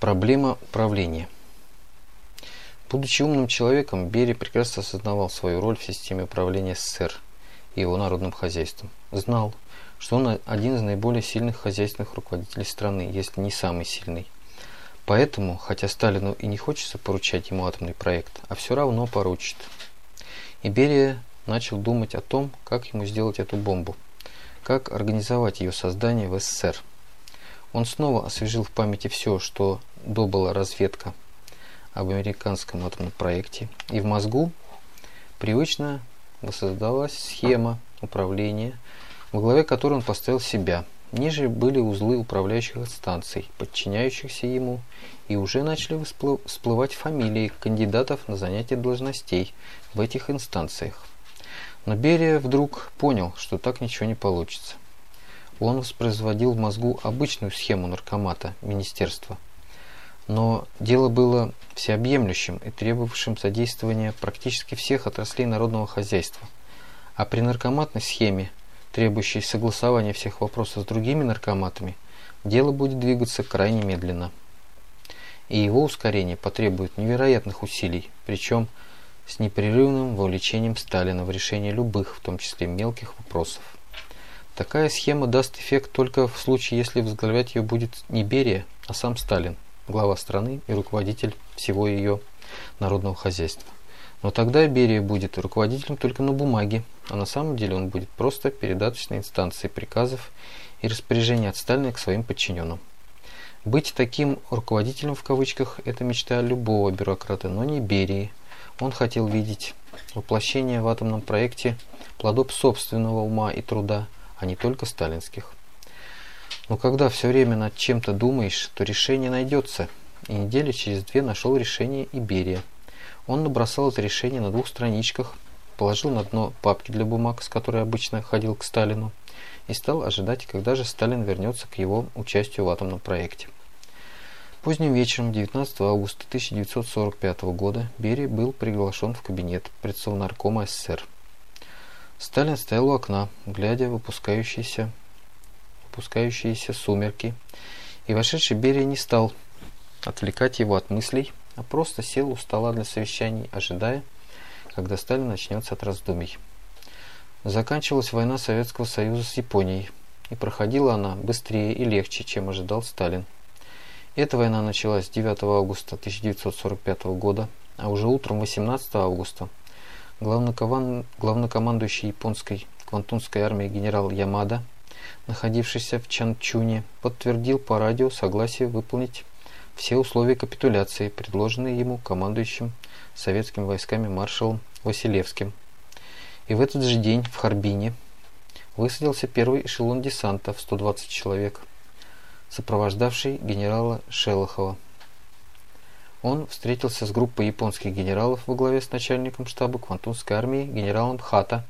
Проблема управления. Будучи умным человеком, Берия прекрасно осознавал свою роль в системе управления СССР и его народным хозяйством. Знал, что он один из наиболее сильных хозяйственных руководителей страны, если не самый сильный. Поэтому, хотя Сталину и не хочется поручать ему атомный проект, а все равно поручит. И Берия начал думать о том, как ему сделать эту бомбу, как организовать ее создание в СССР. Он снова освежил в памяти все, что добыла разведка об американском атомном проекте, и в мозгу привычно воссоздалась схема управления, во главе которой он поставил себя. Ниже были узлы управляющих станций, подчиняющихся ему, и уже начали всплывать фамилии кандидатов на занятие должностей в этих инстанциях. Но Берия вдруг понял, что так ничего не получится. Он воспроизводил в мозгу обычную схему наркомата министерства. Но дело было всеобъемлющим и требовавшим содействования практически всех отраслей народного хозяйства. А при наркоматной схеме, требующей согласования всех вопросов с другими наркоматами, дело будет двигаться крайне медленно. И его ускорение потребует невероятных усилий, причем с непрерывным вовлечением Сталина в решение любых, в том числе мелких вопросов. Такая схема даст эффект только в случае, если возглавлять ее будет не Берия, а сам Сталин, глава страны и руководитель всего ее народного хозяйства. Но тогда Берия будет руководителем только на бумаге, а на самом деле он будет просто передаточной инстанцией приказов и распоряжений от Сталина к своим подчиненным. Быть таким «руководителем» в кавычках – это мечта любого бюрократа, но не Берии. Он хотел видеть воплощение в атомном проекте плодов собственного ума и труда – а не только сталинских. Но когда все время над чем-то думаешь, то решение найдется, и недели через две нашел решение и Берия. Он набросал это решение на двух страничках, положил на дно папки для бумаг, с которой обычно ходил к Сталину, и стал ожидать, когда же Сталин вернется к его участию в атомном проекте. Поздним вечером 19 августа 1945 года Берия был приглашен в кабинет предсовнаркома СССР. Сталин стоял у окна, глядя в выпускающиеся, выпускающиеся сумерки, и вошедший Берия не стал отвлекать его от мыслей, а просто сел у стола для совещаний, ожидая, когда Сталин начнется от раздумий. Заканчивалась война Советского Союза с Японией, и проходила она быстрее и легче, чем ожидал Сталин. Эта война началась 9 августа 1945 года, а уже утром 18 августа главнокомандующий японской Квантунской армии генерал Ямада, находившийся в Чанчуне, подтвердил по радио согласие выполнить все условия капитуляции, предложенные ему командующим советскими войсками маршалом Василевским. И в этот же день в Харбине высадился первый эшелон десанта в 120 человек, сопровождавший генерала Шелохова. Он встретился с группой японских генералов во главе с начальником штаба Квантунской армии генералом Хата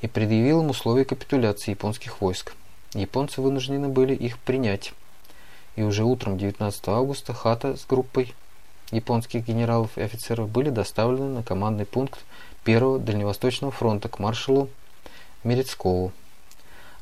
и предъявил им условия капитуляции японских войск. Японцы вынуждены были их принять. И уже утром 19 августа Хата с группой японских генералов и офицеров были доставлены на командный пункт Первого Дальневосточного фронта к маршалу Мерецкову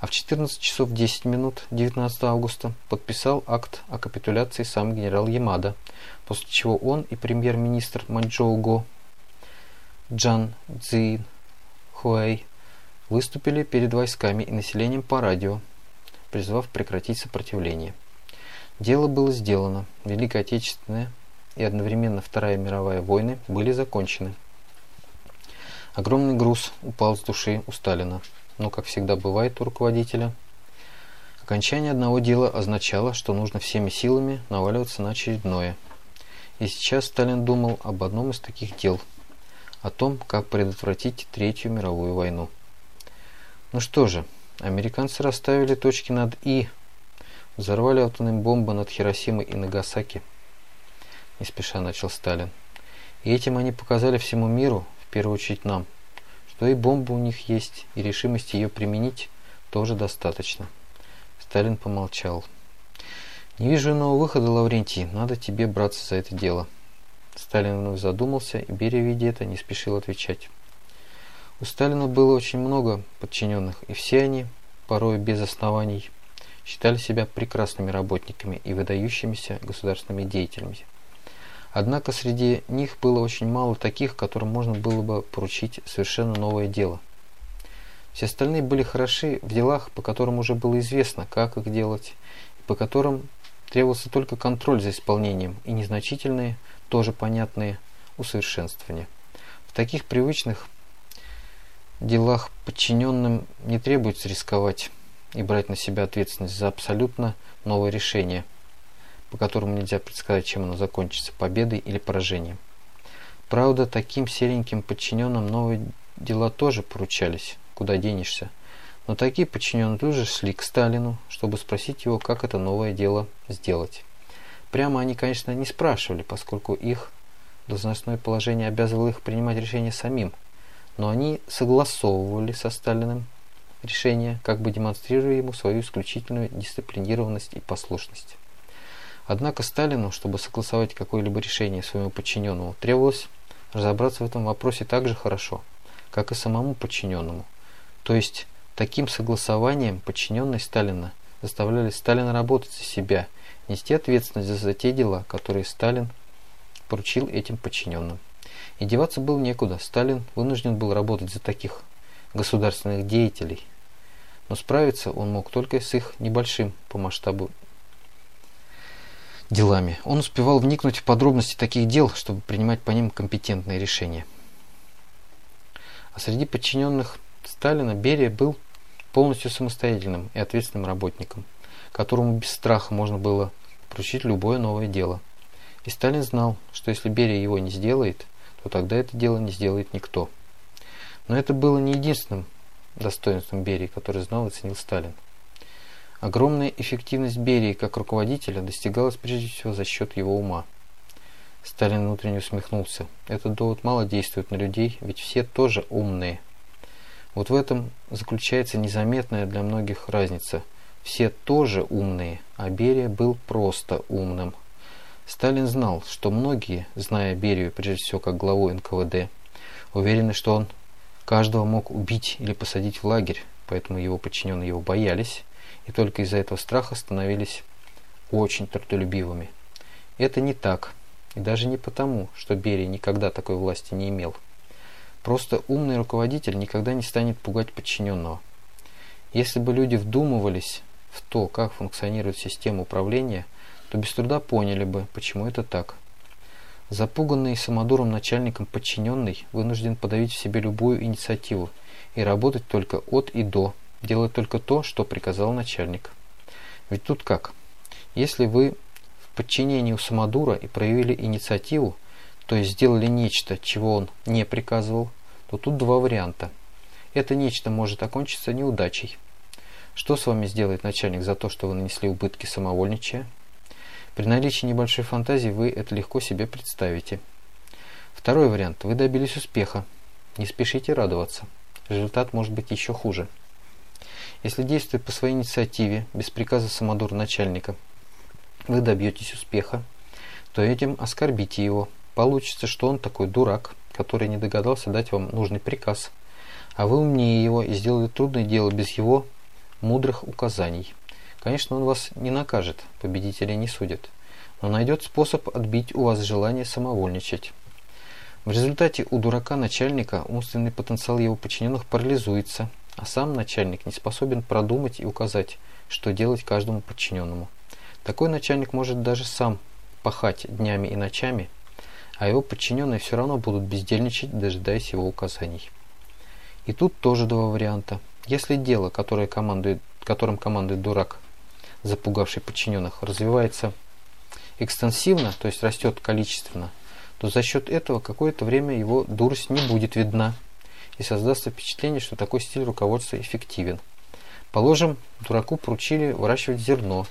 а в 14 часов 10 минут 19 августа подписал акт о капитуляции сам генерал Ямада, после чего он и премьер-министр Манчжоу Го Джан Цзин Хуэй выступили перед войсками и населением по радио, призвав прекратить сопротивление. Дело было сделано, Великая Отечественная и одновременно Вторая мировая войны были закончены. Огромный груз упал с души у Сталина но, как всегда бывает у руководителя, окончание одного дела означало, что нужно всеми силами наваливаться на очередное. И сейчас Сталин думал об одном из таких дел, о том, как предотвратить Третью мировую войну. Ну что же, американцы расставили точки над «и», взорвали атомные бомбы над Хиросимой и Нагасаки, не спеша начал Сталин. И этим они показали всему миру, в первую очередь нам – что и бомба у них есть, и решимости ее применить тоже достаточно. Сталин помолчал. «Не вижу иного выхода, Лаврентий, надо тебе браться за это дело». Сталин вновь задумался, и Берия, видя это, не спешил отвечать. У Сталина было очень много подчиненных, и все они, порой без оснований, считали себя прекрасными работниками и выдающимися государственными деятелями. Однако среди них было очень мало таких, которым можно было бы поручить совершенно новое дело. Все остальные были хороши в делах, по которым уже было известно, как их делать, и по которым требовался только контроль за исполнением и незначительные, тоже понятные усовершенствования. В таких привычных делах подчиненным не требуется рисковать и брать на себя ответственность за абсолютно новое решение, по которому нельзя предсказать, чем оно закончится, победой или поражением. Правда, таким сереньким подчиненным новые дела тоже поручались, куда денешься. Но такие подчиненные тут же шли к Сталину, чтобы спросить его, как это новое дело сделать. Прямо они, конечно, не спрашивали, поскольку их должностное положение обязывало их принимать решения самим – но они согласовывали со Сталиным решение, как бы демонстрируя ему свою исключительную дисциплинированность и послушность. Однако Сталину, чтобы согласовать какое-либо решение своему подчиненному, требовалось разобраться в этом вопросе так же хорошо, как и самому подчиненному. То есть, таким согласованием подчиненные Сталина заставляли Сталина работать за себя, нести ответственность за те дела, которые Сталин поручил этим подчиненным. И деваться было некуда. Сталин вынужден был работать за таких государственных деятелей. Но справиться он мог только с их небольшим по масштабу делами. Он успевал вникнуть в подробности таких дел, чтобы принимать по ним компетентные решения. А среди подчиненных Сталина Берия был полностью самостоятельным и ответственным работником, которому без страха можно было поручить любое новое дело. И Сталин знал, что если Берия его не сделает, то тогда это дело не сделает никто. Но это было не единственным достоинством Берии, который знал и ценил Сталин. Огромная эффективность Берии как руководителя достигалась прежде всего за счет его ума. Сталин внутренне усмехнулся. Этот довод мало действует на людей, ведь все тоже умные. Вот в этом заключается незаметная для многих разница. Все тоже умные, а Берия был просто умным. Сталин знал, что многие, зная Берию прежде всего как главу НКВД, уверены, что он каждого мог убить или посадить в лагерь, поэтому его подчиненные его боялись и только из-за этого страха становились очень трудолюбивыми. Это не так, и даже не потому, что Берия никогда такой власти не имел. Просто умный руководитель никогда не станет пугать подчиненного. Если бы люди вдумывались в то, как функционирует система управления – то без труда поняли бы, почему это так. Запуганный самодуром начальником подчиненный вынужден подавить в себе любую инициативу и работать только от и до, делать только то, что приказал начальник. Ведь тут как? Если вы в подчинении у самодура и проявили инициативу, то есть сделали нечто, чего он не приказывал, то тут два варианта. Это нечто может окончиться неудачей. Что с вами сделает начальник за то, что вы нанесли убытки самовольничая? При наличии небольшой фантазии вы это легко себе представите. Второй вариант. Вы добились успеха. Не спешите радоваться. Результат может быть еще хуже. Если действуя по своей инициативе, без приказа самодур начальника, вы добьетесь успеха, то этим оскорбите его. Получится, что он такой дурак, который не догадался дать вам нужный приказ, а вы умнее его и сделали трудное дело без его мудрых указаний. Конечно, он вас не накажет, победителей не судят, но найдет способ отбить у вас желание самовольничать. В результате у дурака начальника умственный потенциал его подчиненных парализуется, а сам начальник не способен продумать и указать, что делать каждому подчиненному. Такой начальник может даже сам пахать днями и ночами, а его подчиненные все равно будут бездельничать, дожидаясь его указаний. И тут тоже два варианта. Если дело, которое командует, которым командует дурак, запугавший подчиненных, развивается экстенсивно, то есть растет количественно, то за счет этого какое-то время его дурость не будет видна и создастся впечатление, что такой стиль руководства эффективен. Положим, дураку поручили выращивать зерно,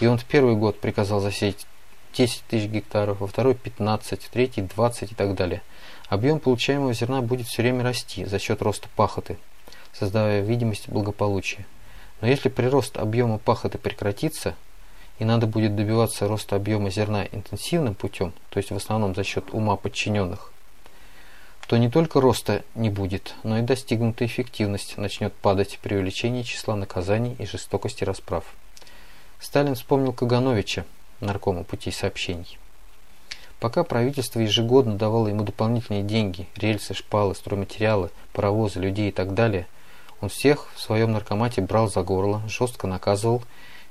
и он в первый год приказал засеять 10 тысяч гектаров, во второй 15, в третий 20 и так далее. Объем получаемого зерна будет все время расти за счет роста пахоты, создавая видимость благополучия. Но если прирост объема пахоты прекратится, и надо будет добиваться роста объема зерна интенсивным путем, то есть в основном за счет ума подчиненных, то не только роста не будет, но и достигнутая эффективность начнет падать при увеличении числа наказаний и жестокости расправ. Сталин вспомнил Кагановича, наркома путей сообщений. Пока правительство ежегодно давало ему дополнительные деньги, рельсы, шпалы, стройматериалы, паровозы, людей и так далее, он всех в своем наркомате брал за горло, жестко наказывал,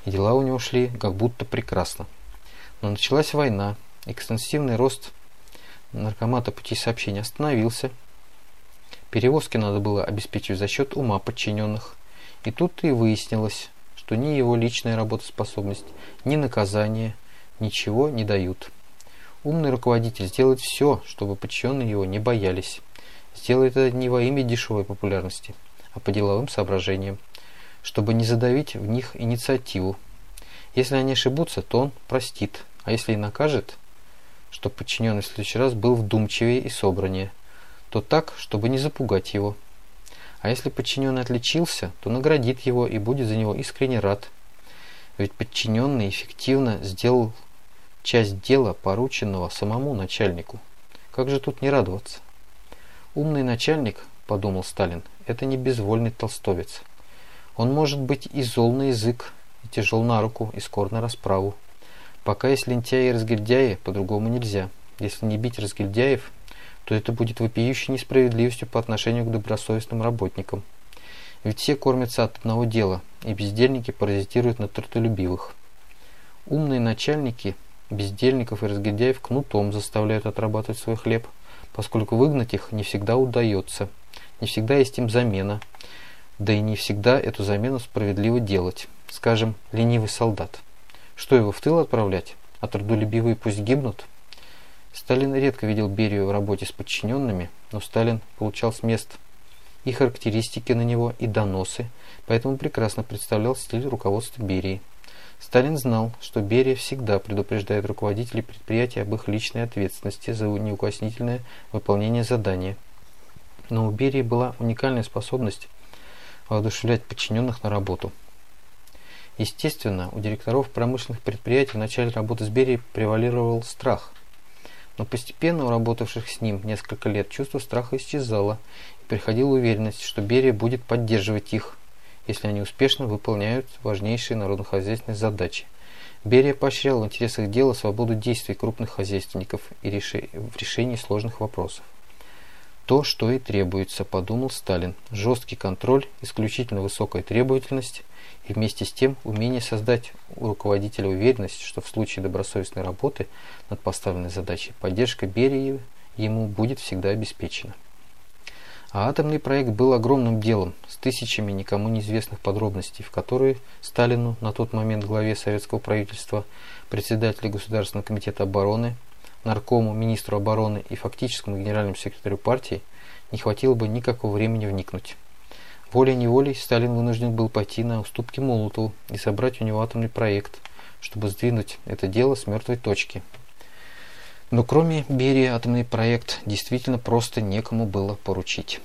и дела у него шли как будто прекрасно. Но началась война, экстенсивный рост наркомата путей сообщения остановился, перевозки надо было обеспечивать за счет ума подчиненных, и тут и выяснилось, что ни его личная работоспособность, ни наказание ничего не дают. Умный руководитель сделает все, чтобы подчиненные его не боялись. Сделает это не во имя дешевой популярности, а по деловым соображениям, чтобы не задавить в них инициативу. Если они ошибутся, то он простит, а если и накажет, чтобы подчиненный в следующий раз был вдумчивее и собраннее, то так, чтобы не запугать его. А если подчиненный отличился, то наградит его и будет за него искренне рад. Ведь подчиненный эффективно сделал часть дела, порученного самому начальнику. Как же тут не радоваться? Умный начальник, подумал Сталин, это не безвольный толстовец. Он может быть и зол на язык, и тяжел на руку, и скор на расправу. Пока есть лентяи и разгильдяи, по-другому нельзя. Если не бить разгильдяев, то это будет вопиющей несправедливостью по отношению к добросовестным работникам. Ведь все кормятся от одного дела, и бездельники паразитируют на трудолюбивых. Умные начальники бездельников и разгильдяев кнутом заставляют отрабатывать свой хлеб, поскольку выгнать их не всегда удается, не всегда есть им замена, да и не всегда эту замену справедливо делать. Скажем, ленивый солдат. Что его в тыл отправлять? А трудолюбивые пусть гибнут? Сталин редко видел Берию в работе с подчиненными, но Сталин получал с мест и характеристики на него, и доносы, поэтому прекрасно представлял стиль руководства Берии. Сталин знал, что Берия всегда предупреждает руководителей предприятия об их личной ответственности за неукоснительное выполнение задания. Но у Берии была уникальная способность воодушевлять подчиненных на работу. Естественно, у директоров промышленных предприятий в начале работы с Берией превалировал страх – но постепенно у работавших с ним несколько лет чувство страха исчезало, и приходила уверенность, что Берия будет поддерживать их, если они успешно выполняют важнейшие народно-хозяйственные задачи. Берия поощрял в интересах дела свободу действий крупных хозяйственников и реши... в решении сложных вопросов. То, что и требуется, подумал Сталин. Жесткий контроль, исключительно высокая требовательность и вместе с тем умение создать у руководителя уверенность, что в случае добросовестной работы над поставленной задачей поддержка Берии ему будет всегда обеспечена. А атомный проект был огромным делом, с тысячами никому неизвестных подробностей, в которые Сталину, на тот момент главе советского правительства, председателю Государственного комитета обороны, наркому, министру обороны и фактическому генеральному секретарю партии не хватило бы никакого времени вникнуть. Волей-неволей Сталин вынужден был пойти на уступки Молотову и собрать у него атомный проект, чтобы сдвинуть это дело с мертвой точки. Но кроме Берии атомный проект действительно просто некому было поручить.